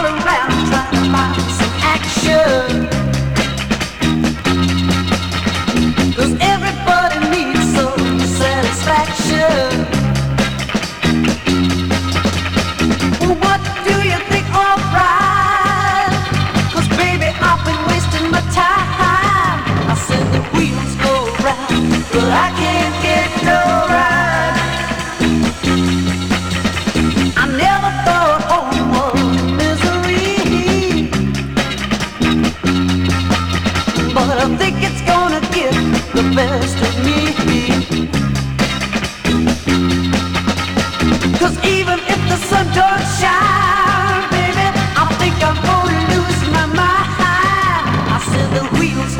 all around trying to find some action. even if the wheels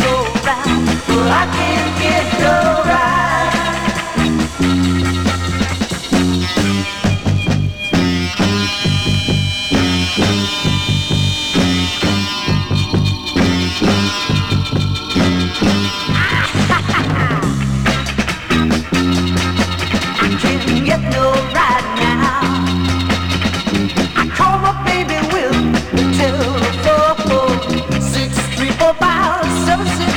Совсем